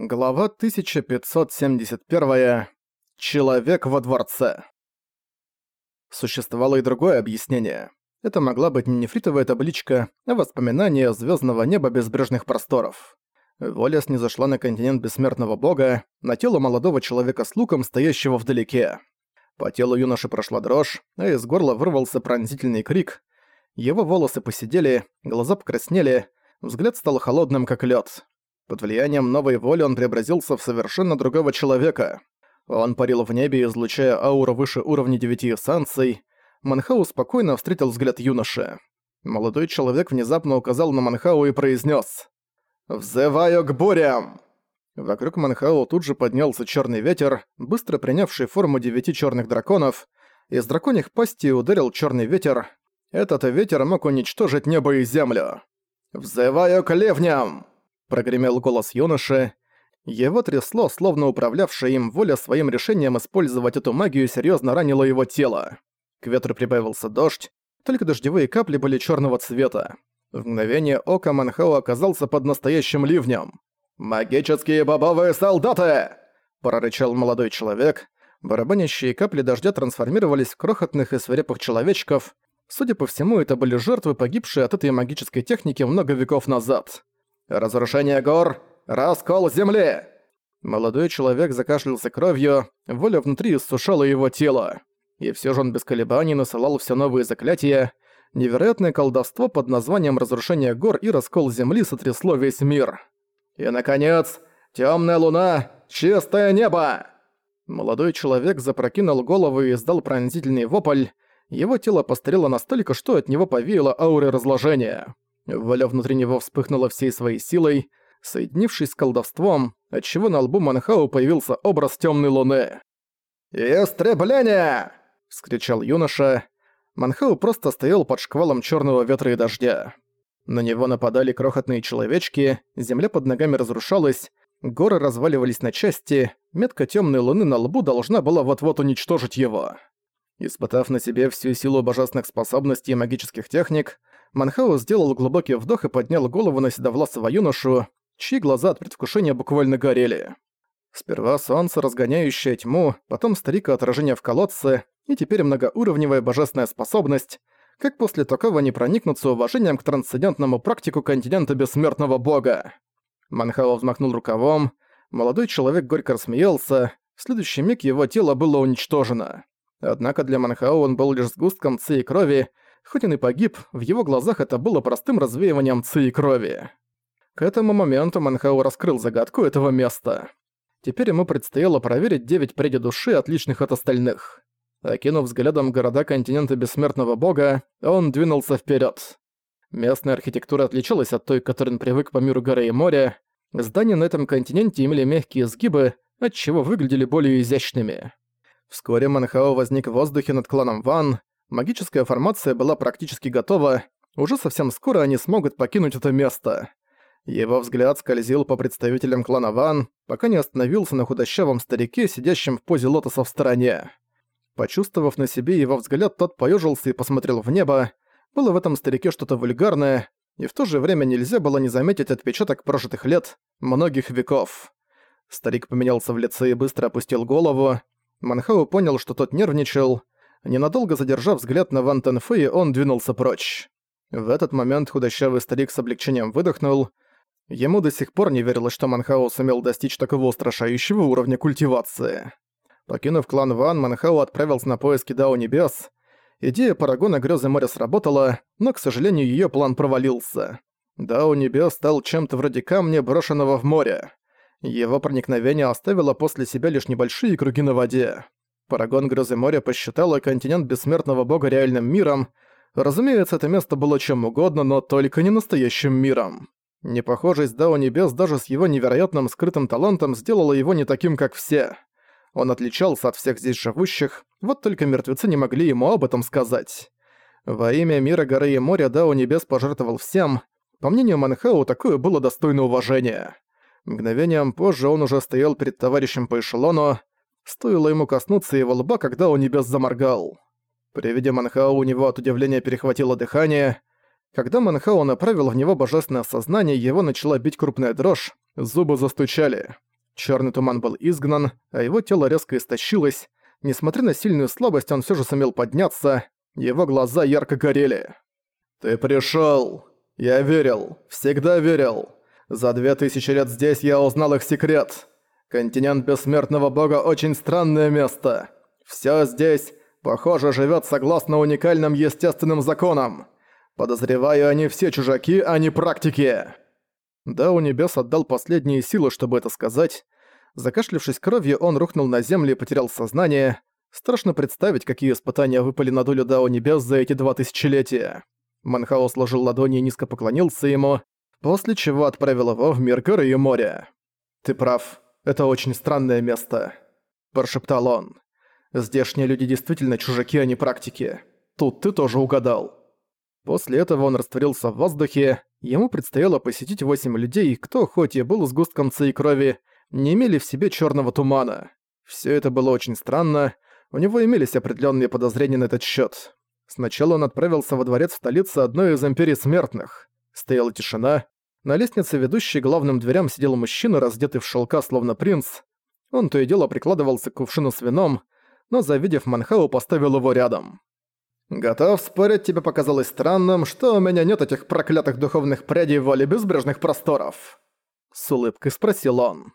Глава 1571. Человек во дворце. Существовало и другое объяснение. Это могла быть не нефритовая табличка, а воспоминание звездного неба безбрежных просторов. Воля снизошла на континент бессмертного бога, на тело молодого человека с луком, стоящего вдалеке. По телу юноши прошла дрожь, а из горла вырвался пронзительный крик. Его волосы посидели, глаза покраснели, взгляд стал холодным, как лед. Под влиянием новой воли он преобразился в совершенно другого человека. Он парил в небе, излучая ауру выше уровня девяти эссенций. Манхау спокойно встретил взгляд юноши. Молодой человек внезапно указал на Манхау и произнес: «Взываю к бурям!» Вокруг Манхау тут же поднялся черный ветер, быстро принявший форму девяти черных драконов. Из драконьих пасти ударил черный ветер. Этот ветер мог уничтожить небо и землю. «Взываю к ливням!» Прогремел голос юноши. Его трясло, словно управлявшая им воля своим решением использовать эту магию серьезно ранила его тело. К ветру прибавился дождь, только дождевые капли были черного цвета. В мгновение ока Манхао оказался под настоящим ливнем. «Магические бобовые солдаты!» – прорычал молодой человек. Барабанящие капли дождя трансформировались в крохотных и свирепых человечков. Судя по всему, это были жертвы, погибшие от этой магической техники много веков назад. Разрушение гор! Раскол земли!» Молодой человек закашлялся кровью, воля внутри иссушала его тело. И все же он без колебаний насылал все новые заклятия. Невероятное колдовство под названием «Разрушение гор» и «Раскол земли» сотрясло весь мир. И, наконец, темная луна, чистое небо!» Молодой человек запрокинул голову и издал пронзительный вопль. Его тело постарело настолько, что от него повеяло ауры разложения. Воля внутри него вспыхнула всей своей силой, соединившись с колдовством, отчего на лбу Манхау появился образ темной луны. «Истребление!» — вскричал юноша. Манхау просто стоял под шквалом черного ветра и дождя. На него нападали крохотные человечки, земля под ногами разрушалась, горы разваливались на части, метка темной луны на лбу должна была вот-вот уничтожить его. Испытав на себе всю силу божественных способностей и магических техник, Манхау сделал глубокий вдох и поднял голову на седовласого юношу, чьи глаза от предвкушения буквально горели. Сперва солнце, разгоняющее тьму, потом старика отражение в колодце, и теперь многоуровневая божественная способность, как после такого не проникнуться уважением к трансцендентному практику континента бессмертного бога. Манхао взмахнул рукавом, молодой человек горько рассмеялся, в следующий миг его тело было уничтожено. Однако для Манхао он был лишь сгустком ци и крови, Хоть он и погиб, в его глазах это было простым развеиванием ци и крови. К этому моменту Манхау раскрыл загадку этого места. Теперь ему предстояло проверить девять прядей души, отличных от остальных. Окинув взглядом города континента Бессмертного Бога, он двинулся вперед. Местная архитектура отличалась от той, к которой он привык по миру горы и моря. Здания на этом континенте имели мягкие изгибы, отчего выглядели более изящными. Вскоре Манхао возник в воздухе над кланом Ван, Магическая формация была практически готова, уже совсем скоро они смогут покинуть это место. Его взгляд скользил по представителям клана Ван, пока не остановился на худощавом старике, сидящем в позе лотоса в стороне. Почувствовав на себе его взгляд, тот поёжился и посмотрел в небо. Было в этом старике что-то вульгарное, и в то же время нельзя было не заметить отпечаток прожитых лет, многих веков. Старик поменялся в лице и быстро опустил голову. Манхау понял, что тот нервничал, Ненадолго задержав взгляд на Ван Тенфэй, он двинулся прочь. В этот момент худощавый старик с облегчением выдохнул. Ему до сих пор не верилось, что Манхао сумел достичь такого устрашающего уровня культивации. Покинув клан Ван, Манхао отправился на поиски Дао Небес. Идея Парагона Грёзы моря сработала, но, к сожалению, её план провалился. Дао Небес стал чем-то вроде камня, брошенного в море. Его проникновение оставило после себя лишь небольшие круги на воде. Парагон Грозы моря посчитала континент бессмертного бога реальным миром. Разумеется, это место было чем угодно, но только не настоящим миром. Непохожесть Дао Небес даже с его невероятным скрытым талантом сделала его не таким, как все. Он отличался от всех здесь живущих, вот только мертвецы не могли ему об этом сказать. Во имя мира горы и моря Дао Небес пожертвовал всем. По мнению Манхау, такое было достойно уважения. Мгновением позже он уже стоял перед товарищем по эшелону, Стоило ему коснуться его лба, когда у небес заморгал. При виде Манхао у него от удивления перехватило дыхание. Когда Манхао направил в него божественное сознание, его начала бить крупная дрожь, зубы застучали. Черный туман был изгнан, а его тело резко истощилось. Несмотря на сильную слабость, он все же сумел подняться. Его глаза ярко горели. «Ты пришел! Я верил, всегда верил. За две тысячи лет здесь я узнал их секрет. Континент Бессмертного Бога очень странное место. Все здесь, похоже, живет согласно уникальным естественным законам. Подозреваю, они все чужаки, а не практики». Да, у небес отдал последние силы, чтобы это сказать. Закашлившись кровью, он рухнул на землю и потерял сознание. Страшно представить, какие испытания выпали на долю Дао Небес за эти два тысячелетия. Манхао сложил ладони и низко поклонился ему, после чего отправил его в мир горы и моря. «Ты прав, это очень странное место», – прошептал он. «Здешние люди действительно чужаки, а не практики. Тут ты тоже угадал». После этого он растворился в воздухе, ему предстояло посетить восемь людей, кто, хоть и был сгустком ци крови, не имели в себе черного тумана. Все это было очень странно, у него имелись определенные подозрения на этот счет. Сначала он отправился во дворец столицы одной из империй смертных. Стояла тишина. На лестнице, ведущей главным дверям, сидел мужчина, раздетый в шелка, словно принц. Он то и дело прикладывался к кувшину с вином, но, завидев Манхау, поставил его рядом. «Готов спорить, тебе показалось странным, что у меня нет этих проклятых духовных прядей воли безбрежных просторов?» С улыбкой спросил он.